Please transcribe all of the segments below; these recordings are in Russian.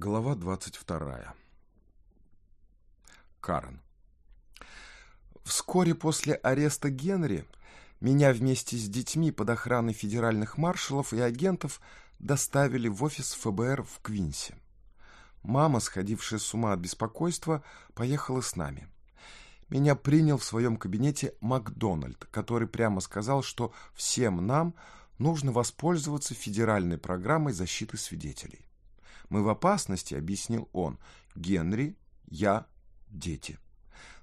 Глава 22. Карен. Вскоре после ареста Генри меня вместе с детьми под охраной федеральных маршалов и агентов доставили в офис ФБР в Квинсе. Мама, сходившая с ума от беспокойства, поехала с нами. Меня принял в своем кабинете Макдональд, который прямо сказал, что всем нам нужно воспользоваться федеральной программой защиты свидетелей. Мы в опасности, объяснил он. Генри, я, дети.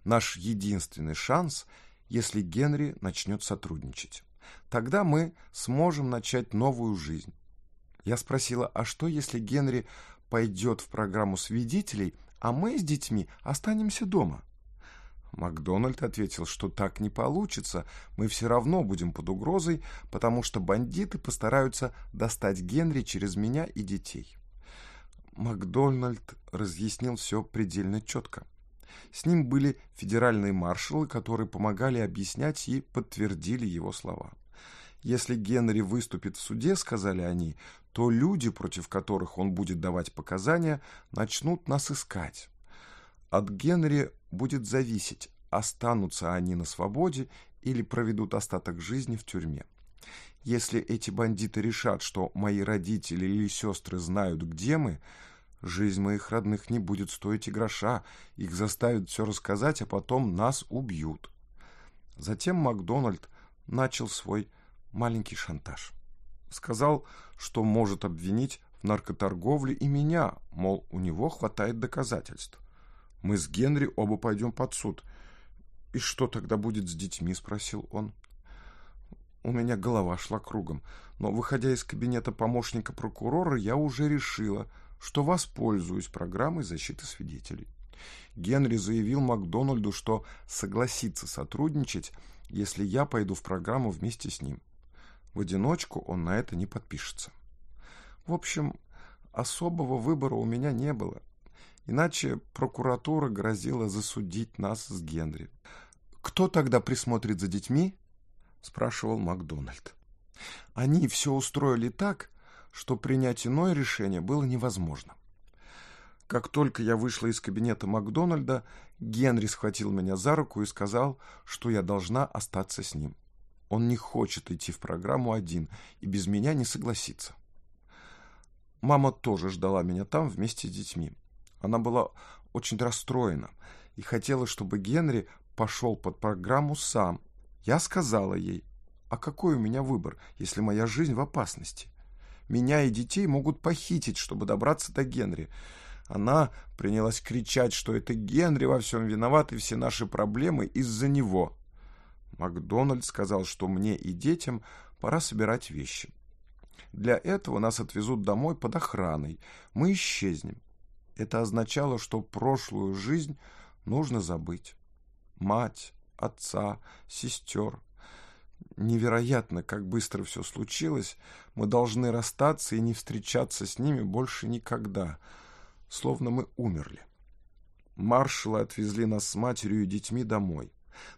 Наш единственный шанс, если Генри начнет сотрудничать. Тогда мы сможем начать новую жизнь. Я спросила, а что, если Генри пойдет в программу свидетелей, а мы с детьми останемся дома? Макдональд ответил, что так не получится, мы все равно будем под угрозой, потому что бандиты постараются достать Генри через меня и детей. Макдональд разъяснил все предельно четко. С ним были федеральные маршалы, которые помогали объяснять и подтвердили его слова. Если Генри выступит в суде, сказали они, то люди, против которых он будет давать показания, начнут нас искать. От Генри будет зависеть, останутся они на свободе или проведут остаток жизни в тюрьме. Если эти бандиты решат, что мои родители или сестры знают, где мы, жизнь моих родных не будет стоить и гроша. Их заставят все рассказать, а потом нас убьют. Затем Макдональд начал свой маленький шантаж. Сказал, что может обвинить в наркоторговле и меня, мол, у него хватает доказательств. Мы с Генри оба пойдем под суд. «И что тогда будет с детьми?» — спросил он. У меня голова шла кругом, но, выходя из кабинета помощника прокурора, я уже решила, что воспользуюсь программой защиты свидетелей. Генри заявил Макдональду, что согласится сотрудничать, если я пойду в программу вместе с ним. В одиночку он на это не подпишется. В общем, особого выбора у меня не было. Иначе прокуратура грозила засудить нас с Генри. «Кто тогда присмотрит за детьми?» спрашивал Макдональд. Они все устроили так, что принять иное решение было невозможно. Как только я вышла из кабинета Макдональда, Генри схватил меня за руку и сказал, что я должна остаться с ним. Он не хочет идти в программу один и без меня не согласится. Мама тоже ждала меня там вместе с детьми. Она была очень расстроена и хотела, чтобы Генри пошел под программу сам я сказала ей, а какой у меня выбор, если моя жизнь в опасности? Меня и детей могут похитить, чтобы добраться до Генри. Она принялась кричать, что это Генри во всем виноват, и все наши проблемы из-за него. Макдональд сказал, что мне и детям пора собирать вещи. Для этого нас отвезут домой под охраной. Мы исчезнем. Это означало, что прошлую жизнь нужно забыть. Мать, отца, сестер. Невероятно, как быстро все случилось. Мы должны расстаться и не встречаться с ними больше никогда. Словно мы умерли. Маршалы отвезли нас с матерью и детьми домой.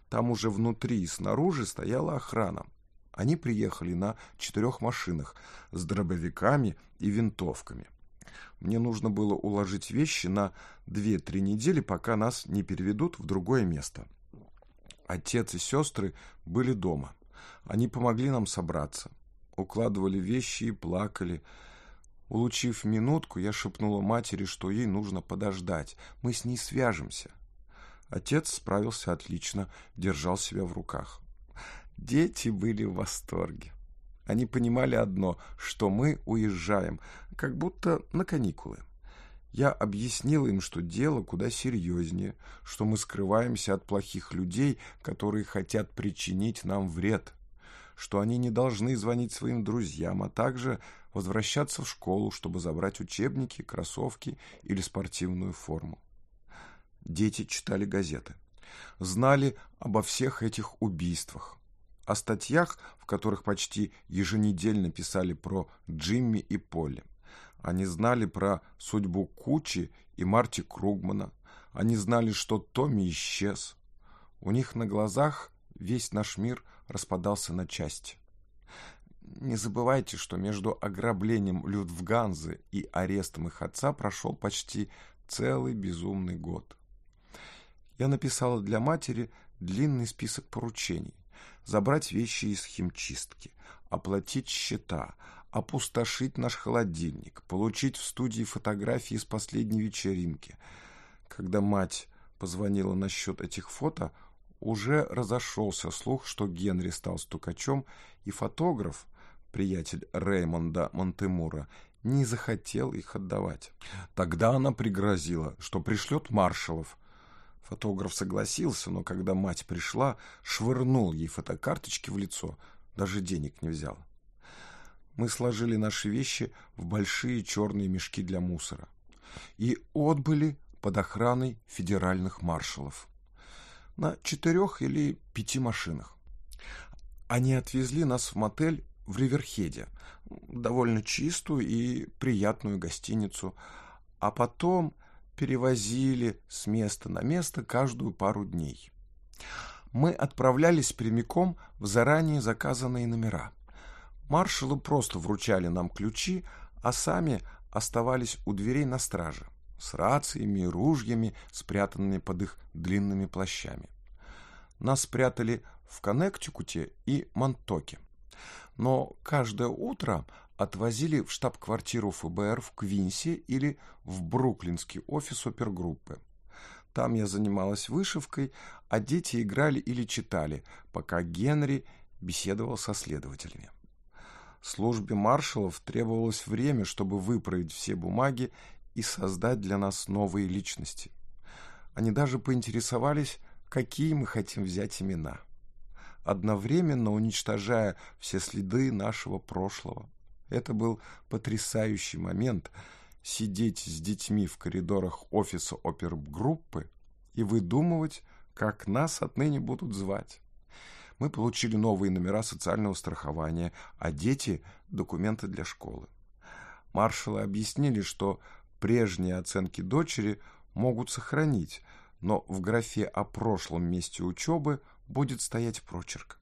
Там уже внутри и снаружи стояла охрана. Они приехали на четырех машинах с дробовиками и винтовками. Мне нужно было уложить вещи на две-три недели, пока нас не переведут в другое место. Отец и сестры были дома. Они помогли нам собраться. Укладывали вещи и плакали. Улучив минутку, я шепнула матери, что ей нужно подождать. Мы с ней свяжемся. Отец справился отлично, держал себя в руках. Дети были в восторге. Они понимали одно, что мы уезжаем, как будто на каникулы. Я объяснил им, что дело куда серьезнее, что мы скрываемся от плохих людей, которые хотят причинить нам вред, что они не должны звонить своим друзьям, а также возвращаться в школу, чтобы забрать учебники, кроссовки или спортивную форму. Дети читали газеты, знали обо всех этих убийствах, о статьях, в которых почти еженедельно писали про Джимми и Полли. Они знали про судьбу Кучи и Марти Кругмана. Они знали, что Томми исчез. У них на глазах весь наш мир распадался на части. Не забывайте, что между ограблением Людвганзы и арестом их отца прошел почти целый безумный год. Я написала для матери длинный список поручений. Забрать вещи из химчистки, оплатить счета, опустошить наш холодильник, получить в студии фотографии из последней вечеринки. Когда мать позвонила насчет этих фото, уже разошелся слух, что Генри стал стукачом, и фотограф, приятель Реймонда Монтемура, не захотел их отдавать. Тогда она пригрозила, что пришлет маршалов. Фотограф согласился, но когда мать пришла, швырнул ей фотокарточки в лицо, даже денег не взял. Мы сложили наши вещи в большие черные мешки для мусора и отбыли под охраной федеральных маршалов на четырех или пяти машинах. Они отвезли нас в мотель в Риверхеде, довольно чистую и приятную гостиницу, а потом перевозили с места на место каждую пару дней. Мы отправлялись прямиком в заранее заказанные номера. Маршалы просто вручали нам ключи, а сами оставались у дверей на страже, с рациями и ружьями, спрятанными под их длинными плащами. Нас спрятали в Коннектикуте и Монтоке но каждое утро отвозили в штаб-квартиру ФБР в Квинсе или в бруклинский офис опергруппы. Там я занималась вышивкой, а дети играли или читали, пока Генри беседовал со следователями. Службе маршалов требовалось время, чтобы выправить все бумаги и создать для нас новые личности. Они даже поинтересовались, какие мы хотим взять имена одновременно уничтожая все следы нашего прошлого. Это был потрясающий момент сидеть с детьми в коридорах офиса опергруппы и выдумывать, как нас отныне будут звать. Мы получили новые номера социального страхования, а дети – документы для школы. Маршалы объяснили, что прежние оценки дочери могут сохранить, но в графе о прошлом месте учебы будет стоять прочерк.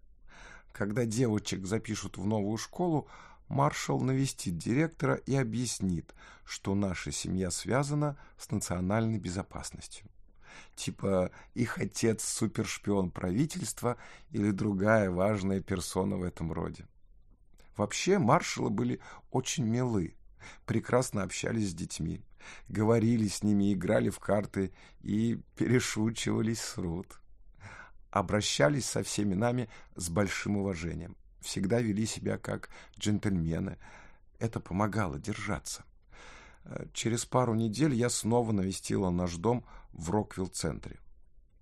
Когда девочек запишут в новую школу, маршал навестит директора и объяснит, что наша семья связана с национальной безопасностью. Типа их отец супершпион правительства или другая важная персона в этом роде. Вообще маршалы были очень милы, прекрасно общались с детьми, говорили с ними, играли в карты и перешучивались с Рут обращались со всеми нами с большим уважением, всегда вели себя как джентльмены. Это помогало держаться. Э, через пару недель я снова навестила наш дом в Роквилл-центре.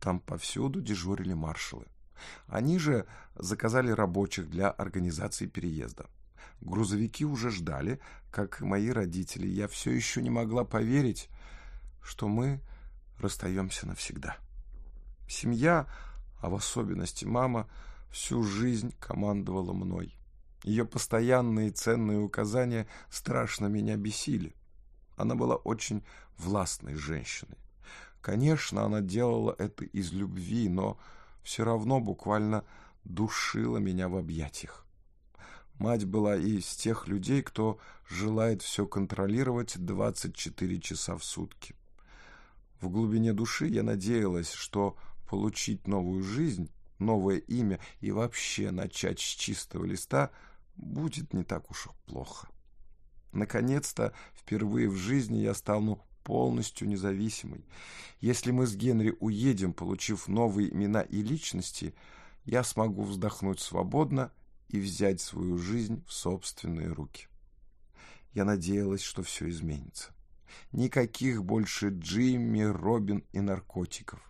Там повсюду дежурили маршалы. Они же заказали рабочих для организации переезда. Грузовики уже ждали, как и мои родители. Я все еще не могла поверить, что мы расстаемся навсегда. Семья а в особенности мама, всю жизнь командовала мной. Ее постоянные ценные указания страшно меня бесили. Она была очень властной женщиной. Конечно, она делала это из любви, но все равно буквально душила меня в объятиях. Мать была из тех людей, кто желает все контролировать 24 часа в сутки. В глубине души я надеялась, что получить новую жизнь, новое имя и вообще начать с чистого листа будет не так уж плохо. Наконец-то, впервые в жизни я стану полностью независимой. Если мы с Генри уедем, получив новые имена и личности, я смогу вздохнуть свободно и взять свою жизнь в собственные руки. Я надеялась, что все изменится. Никаких больше Джимми, Робин и наркотиков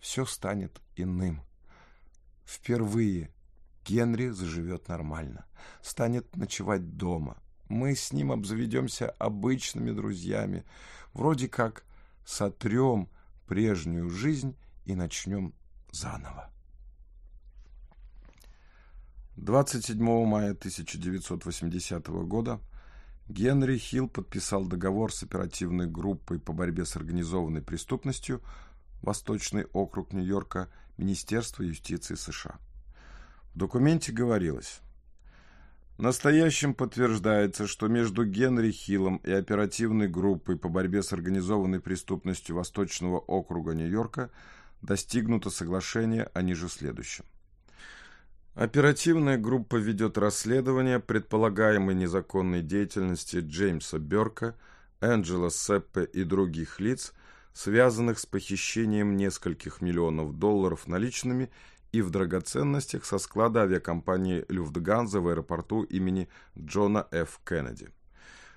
все станет иным. Впервые Генри заживет нормально, станет ночевать дома. Мы с ним обзаведемся обычными друзьями, вроде как сотрем прежнюю жизнь и начнем заново. 27 мая 1980 года Генри Хилл подписал договор с оперативной группой по борьбе с организованной преступностью Восточный округ Нью-Йорка, Министерства юстиции США. В документе говорилось, Настоящим подтверждается, что между Генри Хиллом и оперативной группой по борьбе с организованной преступностью Восточного округа Нью-Йорка достигнуто соглашение о ниже следующем. Оперативная группа ведет расследование предполагаемой незаконной деятельности Джеймса Берка, Энджела Сеппе и других лиц, связанных с похищением нескольких миллионов долларов наличными и в драгоценностях со склада авиакомпании «Люфтганза» в аэропорту имени Джона Ф. Кеннеди.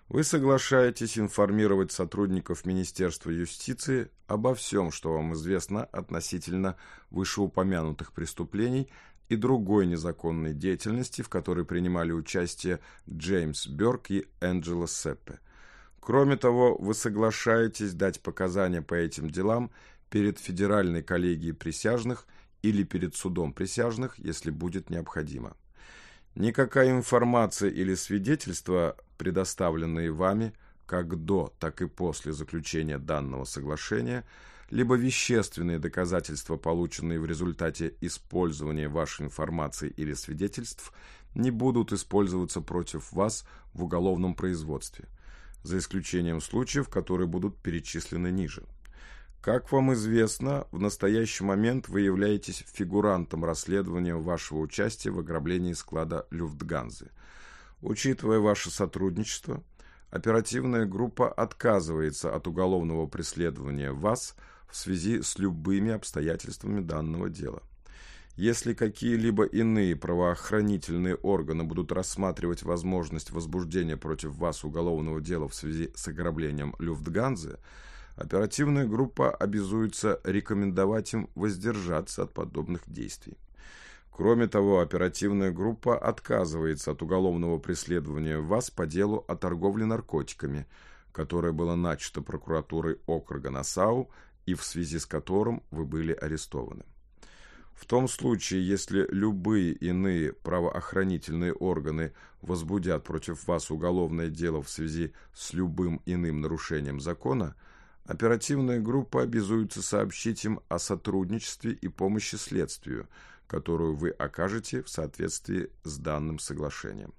Вы соглашаетесь информировать сотрудников Министерства юстиции обо всем, что вам известно относительно вышеупомянутых преступлений и другой незаконной деятельности, в которой принимали участие Джеймс Бёрк и Энджело Сеппе. Кроме того, вы соглашаетесь дать показания по этим делам перед Федеральной коллегией присяжных или перед судом присяжных, если будет необходимо. Никакая информация или свидетельства, предоставленные вами, как до, так и после заключения данного соглашения, либо вещественные доказательства, полученные в результате использования вашей информации или свидетельств, не будут использоваться против вас в уголовном производстве, за исключением случаев, которые будут перечислены ниже. Как вам известно, в настоящий момент вы являетесь фигурантом расследования вашего участия в ограблении склада Люфтганзы. Учитывая ваше сотрудничество, оперативная группа отказывается от уголовного преследования вас в связи с любыми обстоятельствами данного дела. Если какие-либо иные правоохранительные органы будут рассматривать возможность возбуждения против вас уголовного дела в связи с ограблением Люфтганзы, оперативная группа обязуется рекомендовать им воздержаться от подобных действий. Кроме того, оперативная группа отказывается от уголовного преследования вас по делу о торговле наркотиками, которое было начато прокуратурой округа Насау и в связи с которым вы были арестованы. В том случае, если любые иные правоохранительные органы возбудят против вас уголовное дело в связи с любым иным нарушением закона – Оперативная группа обязуется сообщить им о сотрудничестве и помощи следствию, которую вы окажете в соответствии с данным соглашением.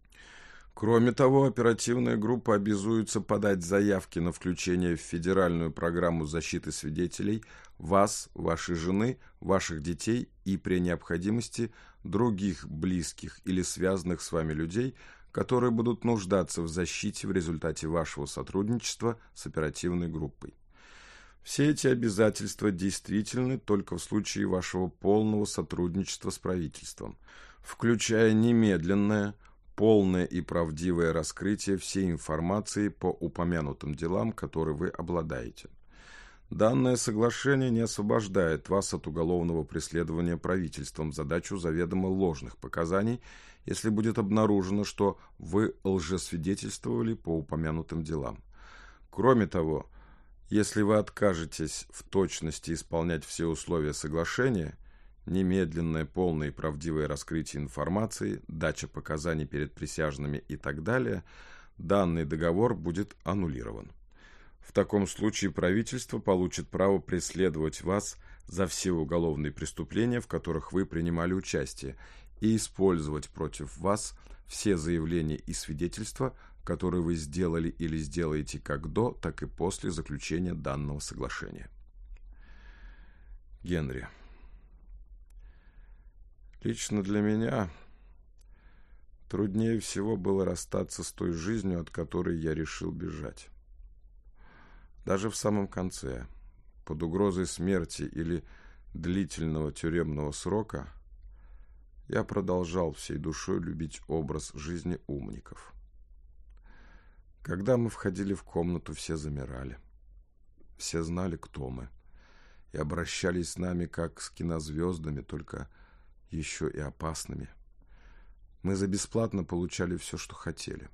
Кроме того, оперативная группа обязуется подать заявки на включение в федеральную программу защиты свидетелей вас, вашей жены, ваших детей и при необходимости других близких или связанных с вами людей, которые будут нуждаться в защите в результате вашего сотрудничества с оперативной группой. Все эти обязательства действительны только в случае вашего полного сотрудничества с правительством, включая немедленное, полное и правдивое раскрытие всей информации по упомянутым делам, которые вы обладаете. Данное соглашение не освобождает вас от уголовного преследования правительством задачу заведомо ложных показаний, если будет обнаружено, что вы лжесвидетельствовали по упомянутым делам. Кроме того, если вы откажетесь в точности исполнять все условия соглашения, немедленное, полное и правдивое раскрытие информации, дача показаний перед присяжными и так далее, данный договор будет аннулирован. В таком случае правительство получит право преследовать вас за все уголовные преступления, в которых вы принимали участие, и использовать против вас все заявления и свидетельства, который вы сделали или сделаете как до, так и после заключения данного соглашения. Генри. Лично для меня труднее всего было расстаться с той жизнью, от которой я решил бежать. Даже в самом конце, под угрозой смерти или длительного тюремного срока, я продолжал всей душой любить образ жизни умников – когда мы входили в комнату, все замирали. Все знали, кто мы. И обращались с нами, как с кинозвездами, только еще и опасными. Мы за бесплатно получали все, что хотели.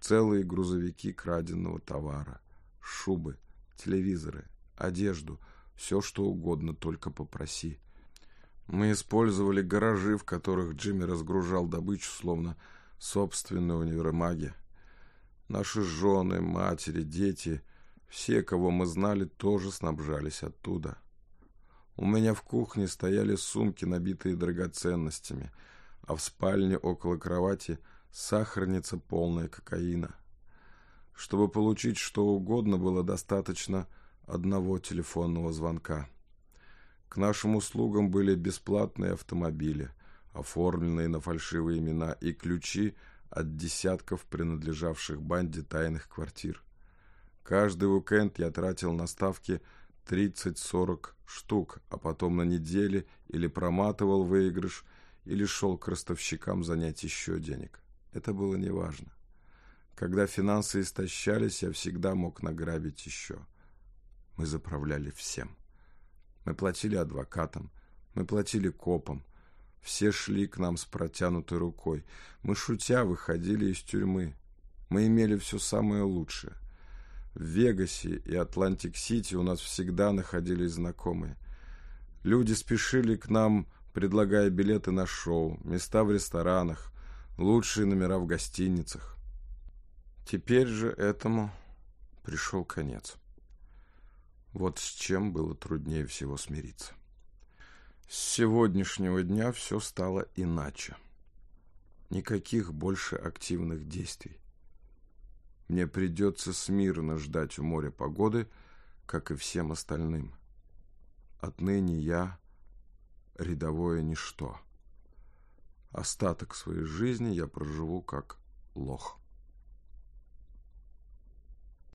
Целые грузовики краденного товара, шубы, телевизоры, одежду, все, что угодно, только попроси. Мы использовали гаражи, в которых Джимми разгружал добычу, словно собственные универмаги. Наши жены, матери, дети, все, кого мы знали, тоже снабжались оттуда. У меня в кухне стояли сумки, набитые драгоценностями, а в спальне около кровати Сахарница полная кокаина. Чтобы получить что угодно, было достаточно одного телефонного звонка. К нашим услугам были бесплатные автомобили, оформленные на фальшивые имена, и ключи от десятков принадлежавших банде тайных квартир. Каждый уикенд я тратил на ставки 30-40 штук, а потом на недели или проматывал выигрыш, или шел к ростовщикам занять еще денег. Это было неважно. Когда финансы истощались, я всегда мог награбить еще. Мы заправляли всем. Мы платили адвокатам, мы платили копам. Все шли к нам с протянутой рукой. Мы, шутя, выходили из тюрьмы. Мы имели все самое лучшее. В Вегасе и Атлантик-Сити у нас всегда находились знакомые. Люди спешили к нам, предлагая билеты на шоу, места в ресторанах, лучшие номера в гостиницах. Теперь же этому пришел конец. Вот с чем было труднее всего смириться. С сегодняшнего дня все стало иначе. Никаких больше активных действий. Мне придется смирно ждать у моря погоды, как и всем остальным. Отныне я рядовое ничто. Остаток своей жизни я проживу как лох.